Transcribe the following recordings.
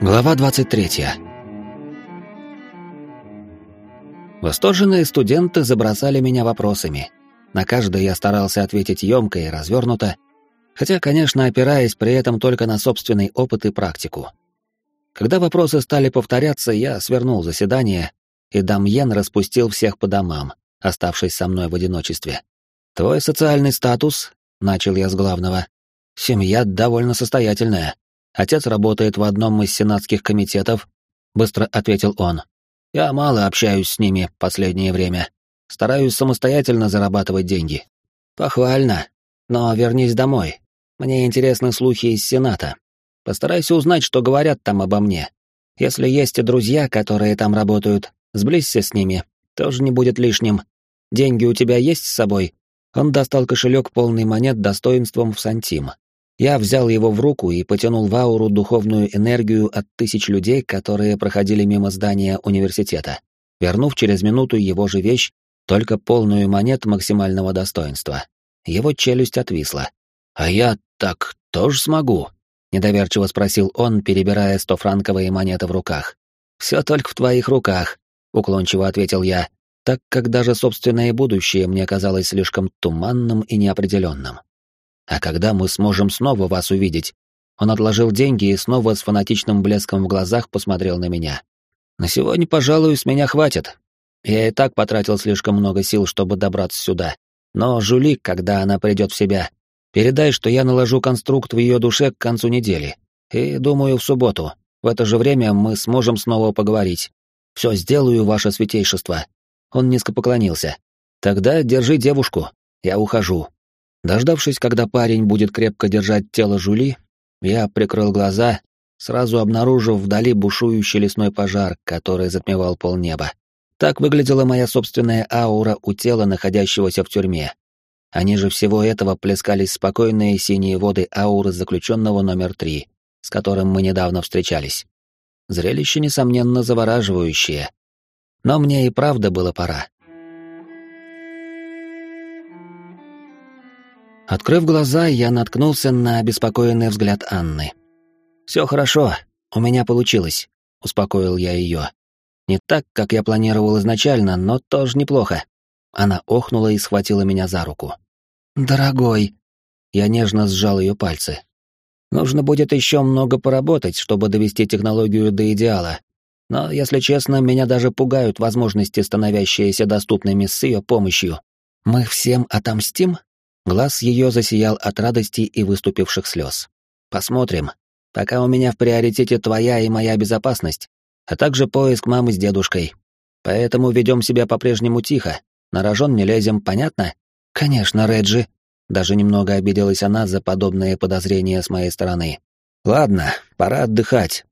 Глава 23. Восторженные студенты забросали меня вопросами. На каждый я старался ответить емко и развернуто, хотя, конечно, опираясь при этом только на собственный опыт и практику. Когда вопросы стали повторяться, я свернул заседание, и Дамьен распустил всех по домам, оставшись со мной в одиночестве. «Твой социальный статус?» — начал я с главного. «Семья довольно состоятельная. Отец работает в одном из сенатских комитетов», — быстро ответил он. «Я мало общаюсь с ними последнее время. Стараюсь самостоятельно зарабатывать деньги». «Похвально. Но вернись домой. Мне интересны слухи из Сената. Постарайся узнать, что говорят там обо мне. Если есть и друзья, которые там работают, сблизься с ними, тоже не будет лишним. Деньги у тебя есть с собой?» Он достал кошелек полный монет достоинством в сантим. Я взял его в руку и потянул в ауру духовную энергию от тысяч людей, которые проходили мимо здания университета, вернув через минуту его же вещь, только полную монет максимального достоинства. Его челюсть отвисла. «А я так тоже смогу?» Недоверчиво спросил он, перебирая стофранковые монеты в руках. «Все только в твоих руках», — уклончиво ответил я, так как даже собственное будущее мне казалось слишком туманным и неопределенным. «А когда мы сможем снова вас увидеть?» Он отложил деньги и снова с фанатичным блеском в глазах посмотрел на меня. «На сегодня, пожалуй, с меня хватит. Я и так потратил слишком много сил, чтобы добраться сюда. Но Жули, когда она придет в себя, Передай, что я наложу конструкт в ее душе к концу недели. И, думаю, в субботу. В это же время мы сможем снова поговорить. Все сделаю, ваше святейшество. Он низко поклонился. Тогда держи девушку. Я ухожу. Дождавшись, когда парень будет крепко держать тело Жули, я прикрыл глаза, сразу обнаружив вдали бушующий лесной пожар, который затмевал полнеба. Так выглядела моя собственная аура у тела, находящегося в тюрьме. А ниже всего этого плескались спокойные синие воды ауры заключенного номер три, с которым мы недавно встречались. Зрелище, несомненно, завораживающее. Но мне и правда было пора. Открыв глаза, я наткнулся на обеспокоенный взгляд Анны. «Все хорошо, у меня получилось», — успокоил я ее. «Не так, как я планировал изначально, но тоже неплохо». Она охнула и схватила меня за руку. «Дорогой!» Я нежно сжал ее пальцы. «Нужно будет еще много поработать, чтобы довести технологию до идеала. Но, если честно, меня даже пугают возможности, становящиеся доступными с ее помощью. Мы всем отомстим?» Глаз ее засиял от радости и выступивших слез. «Посмотрим. Пока у меня в приоритете твоя и моя безопасность, а также поиск мамы с дедушкой. Поэтому ведем себя по-прежнему тихо, на рожон не лезем, понятно?» «Конечно, Реджи». Даже немного обиделась она за подобные подозрения с моей стороны. «Ладно, пора отдыхать».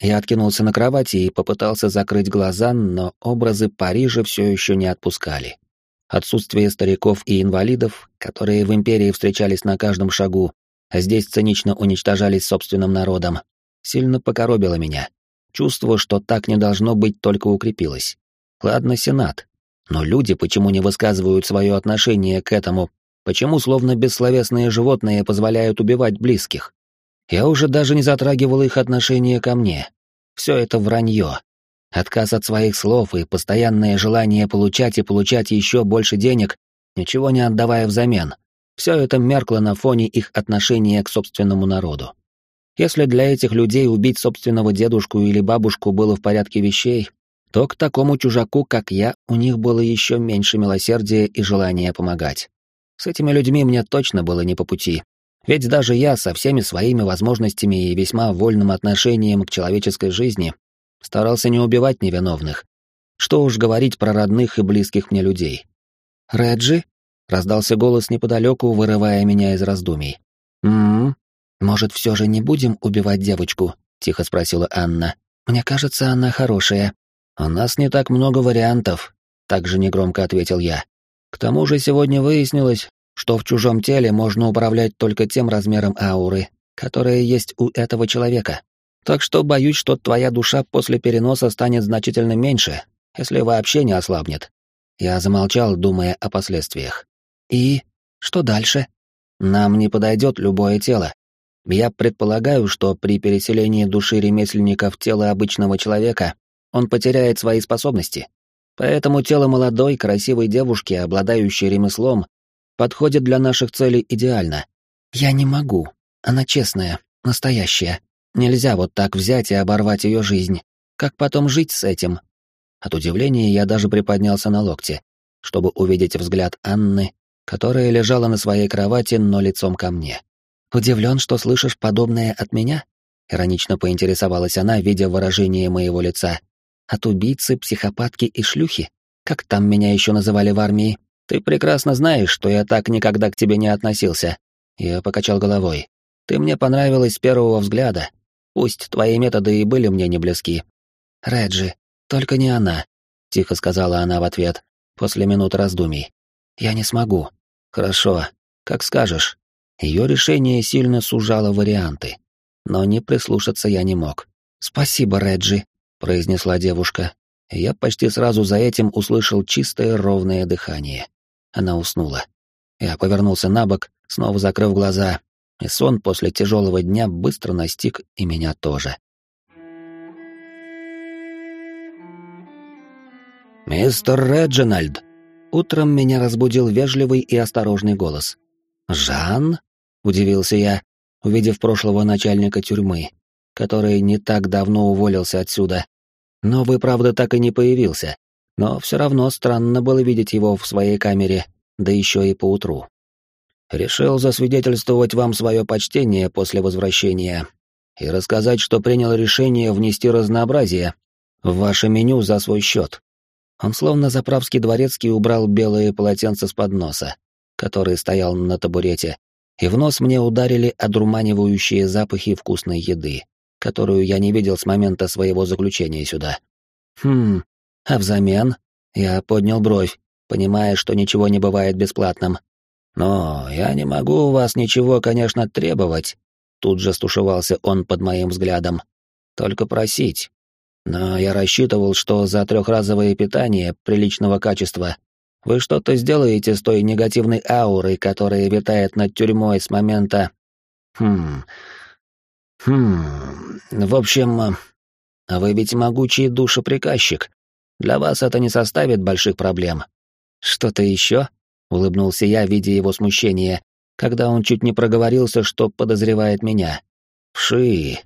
Я откинулся на кровати и попытался закрыть глаза, но образы Парижа все еще не отпускали. Отсутствие стариков и инвалидов, которые в Империи встречались на каждом шагу, а здесь цинично уничтожались собственным народом, сильно покоробило меня. Чувство, что так не должно быть, только укрепилось. Ладно, Сенат, но люди почему не высказывают свое отношение к этому? Почему словно бессловесные животные позволяют убивать близких? Я уже даже не затрагивал их отношение ко мне. Все это вранье. Отказ от своих слов и постоянное желание получать и получать еще больше денег, ничего не отдавая взамен. Все это меркло на фоне их отношения к собственному народу. Если для этих людей убить собственного дедушку или бабушку было в порядке вещей, то к такому чужаку, как я, у них было еще меньше милосердия и желания помогать. С этими людьми мне точно было не по пути. Ведь даже я со всеми своими возможностями и весьма вольным отношением к человеческой жизни старался не убивать невиновных. Что уж говорить про родных и близких мне людей. «Реджи?» — раздался голос неподалеку, вырывая меня из раздумий. «М-м, может, все же не будем убивать девочку?» — тихо спросила Анна. «Мне кажется, она хорошая». «У нас не так много вариантов», — также негромко ответил я. «К тому же сегодня выяснилось, что в чужом теле можно управлять только тем размером ауры, которая есть у этого человека. Так что боюсь, что твоя душа после переноса станет значительно меньше, если вообще не ослабнет». Я замолчал, думая о последствиях. «И? Что дальше?» «Нам не подойдет любое тело. Я предполагаю, что при переселении души ремесленника в тело обычного человека он потеряет свои способности. Поэтому тело молодой, красивой девушки, обладающей ремеслом, подходит для наших целей идеально. Я не могу. Она честная, настоящая. Нельзя вот так взять и оборвать ее жизнь. Как потом жить с этим? От удивления я даже приподнялся на локте, чтобы увидеть взгляд Анны, которая лежала на своей кровати, но лицом ко мне. Удивлен, что слышишь подобное от меня? Иронично поинтересовалась она, видя выражение моего лица. От убийцы, психопатки и шлюхи? Как там меня еще называли в армии? Ты прекрасно знаешь, что я так никогда к тебе не относился. Я покачал головой. Ты мне понравилась с первого взгляда. Пусть твои методы и были мне не близки. Реджи, только не она, тихо сказала она в ответ, после минут раздумий. Я не смогу. Хорошо, как скажешь. Ее решение сильно сужало варианты, но не прислушаться я не мог. Спасибо, Реджи, произнесла девушка. Я почти сразу за этим услышал чистое ровное дыхание. Она уснула. Я повернулся на бок, снова закрыв глаза, и сон после тяжелого дня быстро настиг и меня тоже. «Мистер Реджинальд!» Утром меня разбудил вежливый и осторожный голос. «Жан?» — удивился я, увидев прошлого начальника тюрьмы, который не так давно уволился отсюда. Новый, правда, так и не появился, но все равно странно было видеть его в своей камере, да еще и поутру. Решил засвидетельствовать вам свое почтение после возвращения и рассказать, что принял решение внести разнообразие в ваше меню за свой счет. Он словно заправский дворецкий убрал белые полотенца с подноса, который стоял на табурете, и в нос мне ударили одурманивающие запахи вкусной еды, которую я не видел с момента своего заключения сюда. Хм, а взамен я поднял бровь, понимая, что ничего не бывает бесплатным, «Но я не могу у вас ничего, конечно, требовать», — тут же стушевался он под моим взглядом. «Только просить. Но я рассчитывал, что за трехразовое питание приличного качества вы что-то сделаете с той негативной аурой, которая витает над тюрьмой с момента... Хм... Хм... В общем, вы ведь могучий душеприказчик. Для вас это не составит больших проблем. Что-то еще?» Улыбнулся я, видя его смущение, когда он чуть не проговорился, что подозревает меня. «Вши!»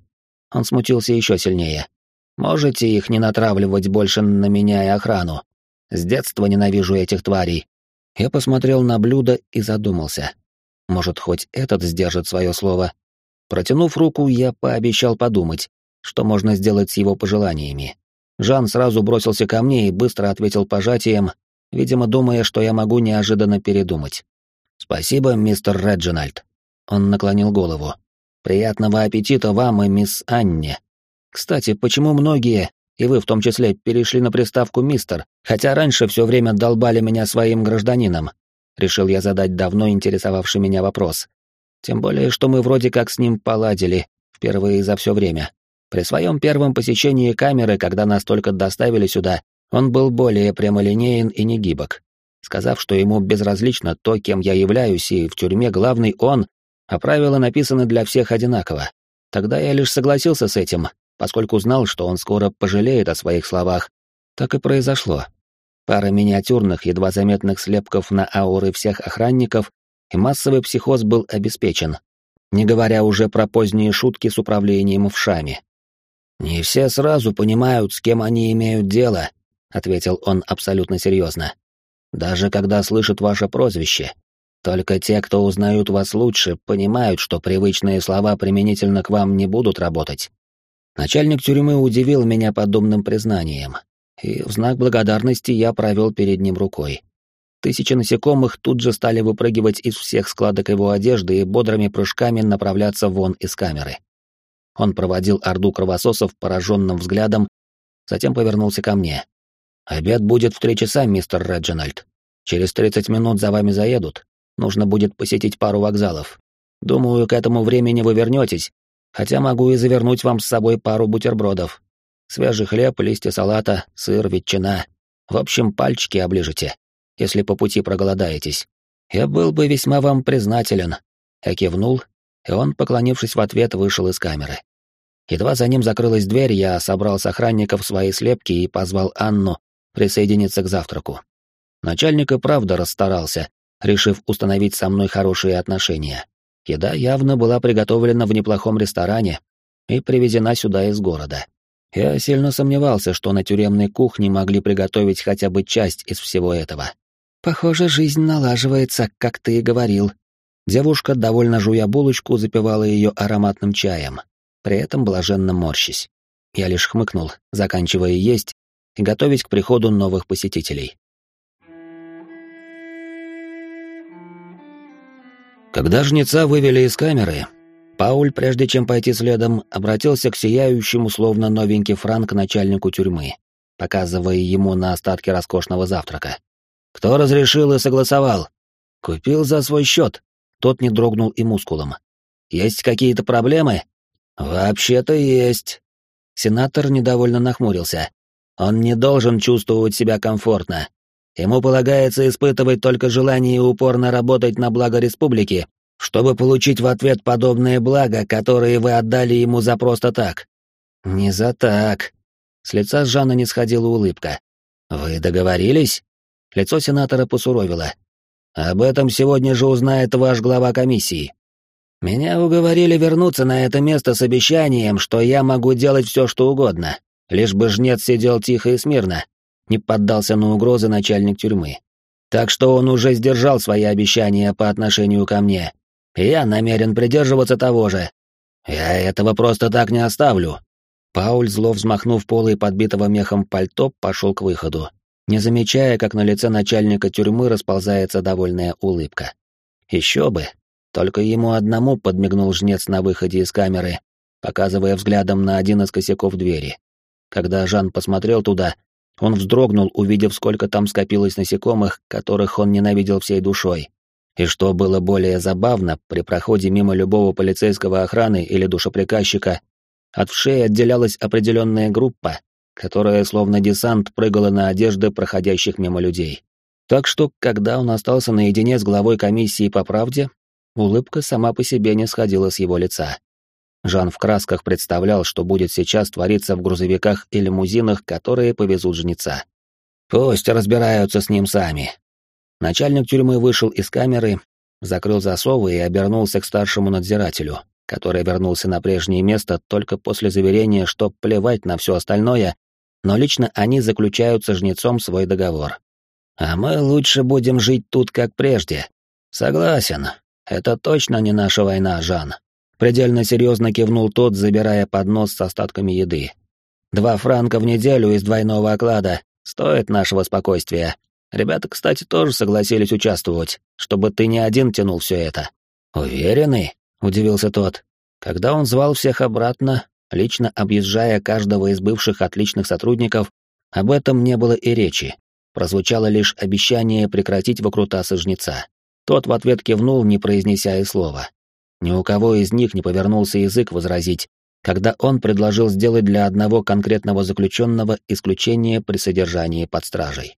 Он смутился еще сильнее. «Можете их не натравливать больше на меня и охрану? С детства ненавижу этих тварей». Я посмотрел на блюдо и задумался. Может, хоть этот сдержит свое слово. Протянув руку, я пообещал подумать, что можно сделать с его пожеланиями. Жан сразу бросился ко мне и быстро ответил пожатием, видимо, думая, что я могу неожиданно передумать. «Спасибо, мистер Реджинальд». Он наклонил голову. «Приятного аппетита вам и мисс Анне. Кстати, почему многие, и вы в том числе, перешли на приставку «мистер», хотя раньше все время долбали меня своим гражданином?» Решил я задать давно интересовавший меня вопрос. Тем более, что мы вроде как с ним поладили, впервые за все время. При своем первом посещении камеры, когда нас только доставили сюда, он был более прямолинеен и негибок. Сказав, что ему безразлично то, кем я являюсь, и в тюрьме главный он, а правила написаны для всех одинаково. Тогда я лишь согласился с этим, поскольку знал, что он скоро пожалеет о своих словах. Так и произошло. Пара миниатюрных, едва заметных слепков на ауры всех охранников, и массовый психоз был обеспечен, не говоря уже про поздние шутки с управлением в шаме. Не все сразу понимают, с кем они имеют дело, — ответил он абсолютно серьезно. «Даже когда слышат ваше прозвище. Только те, кто узнают вас лучше, понимают, что привычные слова применительно к вам не будут работать». Начальник тюрьмы удивил меня подобным признанием, и в знак благодарности я провел перед ним рукой. Тысячи насекомых тут же стали выпрыгивать из всех складок его одежды и бодрыми прыжками направляться вон из камеры. Он проводил орду кровососов пораженным взглядом, затем повернулся ко мне. «Обед будет в три часа, мистер Реджинальд. Через тридцать минут за вами заедут. Нужно будет посетить пару вокзалов. Думаю, к этому времени вы вернетесь, хотя могу и завернуть вам с собой пару бутербродов. Свежий хлеб, листья салата, сыр, ветчина. В общем, пальчики оближете, если по пути проголодаетесь. Я был бы весьма вам признателен». Я кивнул, и он, поклонившись в ответ, вышел из камеры. Едва за ним закрылась дверь, я собрал с охранников свои слепки и позвал Анну присоединиться к завтраку. Начальник и правда расстарался, решив установить со мной хорошие отношения. Еда явно была приготовлена в неплохом ресторане и привезена сюда из города. Я сильно сомневался, что на тюремной кухне могли приготовить хотя бы часть из всего этого. «Похоже, жизнь налаживается, как ты и говорил». Девушка, довольно жуя булочку, запивала ее ароматным чаем, при этом блаженно морщись. Я лишь хмыкнул, заканчивая есть и готовясь к приходу новых посетителей. Когда жнеца вывели из камеры, Пауль, прежде чем пойти следом, обратился к сияющему, словно новенький франк, начальнику тюрьмы, показывая ему на остатки роскошного завтрака. «Кто разрешил и согласовал?» «Купил за свой счет». Тот не дрогнул и мускулом. «Есть какие-то проблемы?» «Вообще-то есть». Сенатор недовольно нахмурился. «Он не должен чувствовать себя комфортно. Ему полагается испытывать только желание упорно работать на благо республики, чтобы получить в ответ подобные блага, которые вы отдали ему за просто так». «Не за так». С лица Жанна не сходила улыбка. «Вы договорились?» Лицо сенатора посуровило. «Об этом сегодня же узнает ваш глава комиссии. Меня уговорили вернуться на это место с обещанием, что я могу делать все, что угодно, лишь бы жнец сидел тихо и смирно, не поддался на угрозы начальник тюрьмы. Так что он уже сдержал свои обещания по отношению ко мне. Я намерен придерживаться того же. Я этого просто так не оставлю. Пауль, зло взмахнув полой подбитого мехом пальто, пошел к выходу, не замечая, как на лице начальника тюрьмы расползается довольная улыбка. Еще бы. Только ему одному подмигнул жнец на выходе из камеры, показывая взглядом на один из косяков двери. Когда Жан посмотрел туда, он вздрогнул, увидев, сколько там скопилось насекомых, которых он ненавидел всей душой. И что было более забавно, при проходе мимо любого полицейского охраны или душеприказчика, от вшей отделялась определенная группа, которая словно десант прыгала на одежды проходящих мимо людей. Так что, когда он остался наедине с главой комиссии по правде, улыбка сама по себе не сходила с его лица. Жан в красках представлял, что будет сейчас твориться в грузовиках и лимузинах, которые повезут жнеца. Пусть разбираются с ним сами. Начальник тюрьмы вышел из камеры, закрыл засовы и обернулся к старшему надзирателю, который вернулся на прежнее место только после заверения, что плевать на все остальное, но лично они заключают со жнецом свой договор. А мы лучше будем жить тут, как прежде. Согласен. Это точно не наша война, Жан. Предельно серьезно кивнул тот, забирая поднос с остатками еды. «Два франка в неделю из двойного оклада. Стоит нашего спокойствия. Ребята, кстати, тоже согласились участвовать, чтобы ты не один тянул все это». «Уверены?» — удивился тот. Когда он звал всех обратно, лично объезжая каждого из бывших отличных сотрудников, об этом не было и речи. Прозвучало лишь обещание прекратить выкрутасы жнеца. Тот в ответ кивнул, не произнеся и слова. Ни у кого из них не повернулся язык возразить, когда он предложил сделать для одного конкретного заключенного исключение при содержании под стражей.